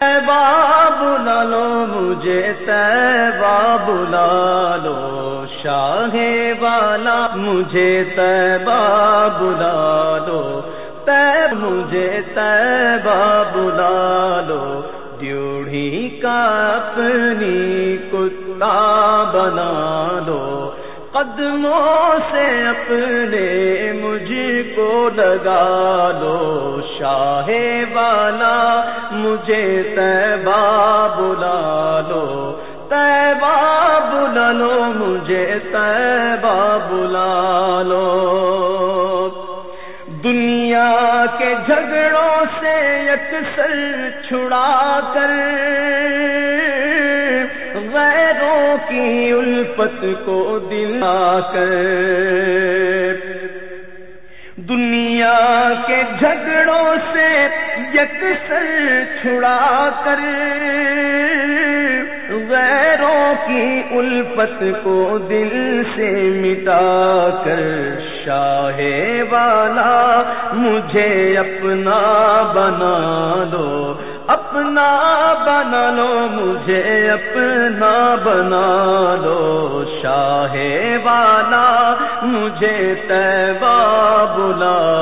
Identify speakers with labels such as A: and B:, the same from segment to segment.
A: بلا لو، مجھے تیبا بلا لو، شاہ والا، مجھے تیبا بلا لو، تیب، مجھے تیبا بلا لو ڈیوڑی کا اپنی کتا بنا لو، قدموں سے اپنے مجھ کو لگا لو، شاہ والا مجھے تیبا بلا لو تیبا بلا لو، مجھے تیبا بلا لو۔ دنیا کے جھگڑوں سے یکسر چھڑا کر، غیروں کی الفت کو دلا کر۔ دنیا کے جھگڑوں سے یکسر چھڑا کر غیروں کی الفت کو دل سے مٹا کر شاہ والا مجھے اپنا بنا دو اپنا بنا لو، مجھے اپنا بنا لو۔ شاہ والا مجھے تیبا بلا لو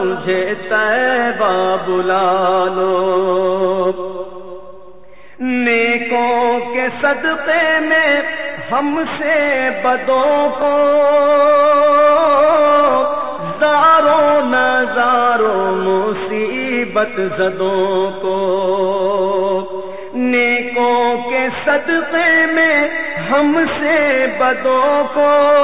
A: مجھے تیبا بلا لو نیکوں کے صدقے میں ہم سے بدوں کو۔ زاروں نظاروں مصیبت زدوں کو۔ نیکوں کے صدقے میں ہم سے بدوں کو۔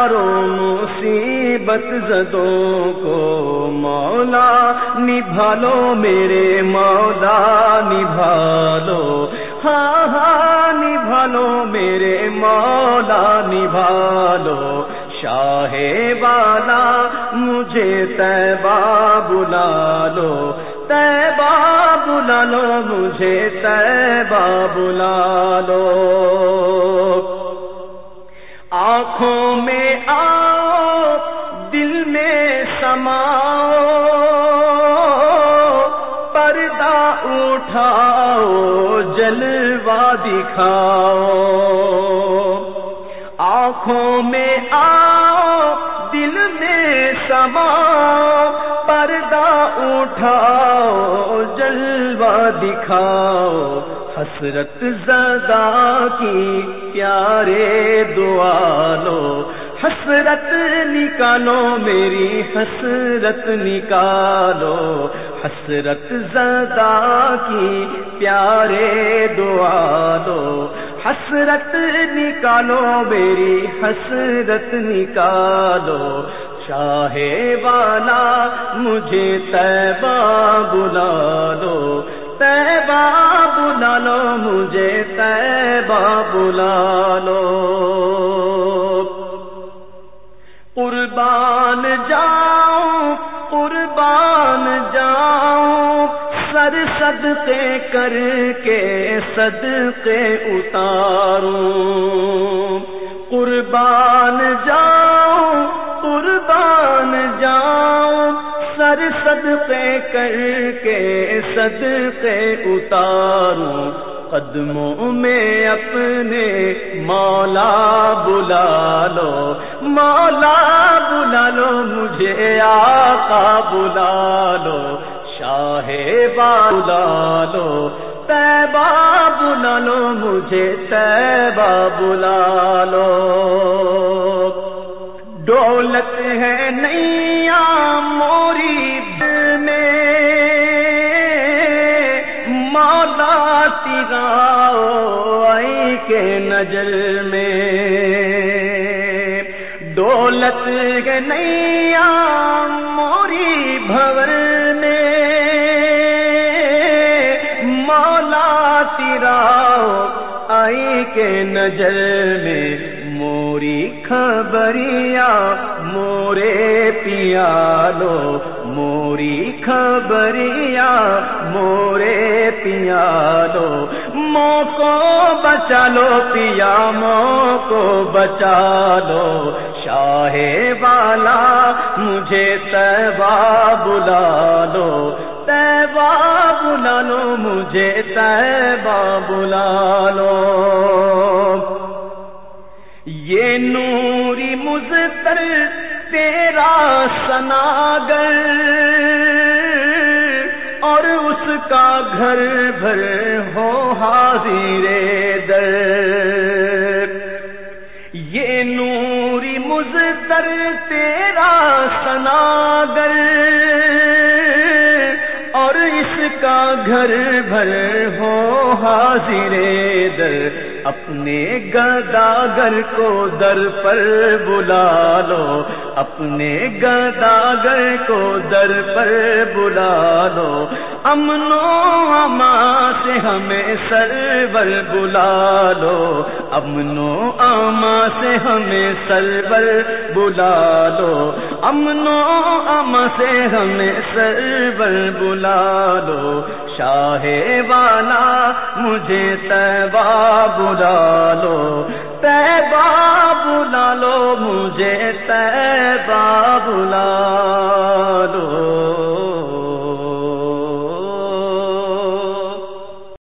A: نظاروں مصیبت زدوں کو مولا، نبھالو میرے مولا، نبھالو۔ ہاں ہاں نبھالو میرے مولا، نبھالو۔ شاہ والا، مجھے تیبا بلا لو۔ تیبا بلا لو، مجھے تیبا بلا لو۔ اٹھاؤ جلوا دکھاؤ۔ آنکھوں میں آؤ، دل میں سماؤ۔ پردہ اٹھاؤ جلوا دکھاؤ۔ حسرت زدہ کی پیارے دعا لو۔ حسرت نکالو، میری حسرت نکالو۔ حسرت زدہ کی، پیارے دعا لو حسرت نکالو میری، حسرت نکالو۔ چاہے والا مجھے تیبا بلا لو تیبا بلا لو، مجھے تیبا بلا صدقے کر کے صدقے اتاروں۔ قربان جاؤں قربان جاؤں۔ سر صدقے کر کے صدقے اتاروں۔ قدموں میں اپنے مولا بلا لو، مولا بلا لو، مجھے آقا بلا لو شاہ بلا لو تیبا بلا لو مجھے تیبا بلا لو دولت ہے نیا موری میں مولا تیراؤ آئی کے نظر میں۔ دولت ہے نیا کے نظر میں موری خبریا مورے پیالو، موری خبریا مورے پیالو۔ مو کو بچا لو پیا مو کو بچا لو۔ شاہ والا، مجھے تیبا بلا لو۔ تیبا بلا لو، مجھے تیبا بلا لو۔ یہ نوری مزتر تیرا سناگر اور اس کا گھر بھر ہو حاضر گھر بھر ہو حاضر در، اپنے گداگر کو در پر بلا لو۔ اپنے گداگر کو در پر بلا لو۔ امن و اما سے ہمیں سرور بلا لو۔ امن و اما سے ہمیں سرور بلا لو۔ امن و ام سے ہمیں سرور بلا لو۔ شاہ والا، مجھے تیبا بلا لو۔ تیبا بلا لو، مجھے تیبا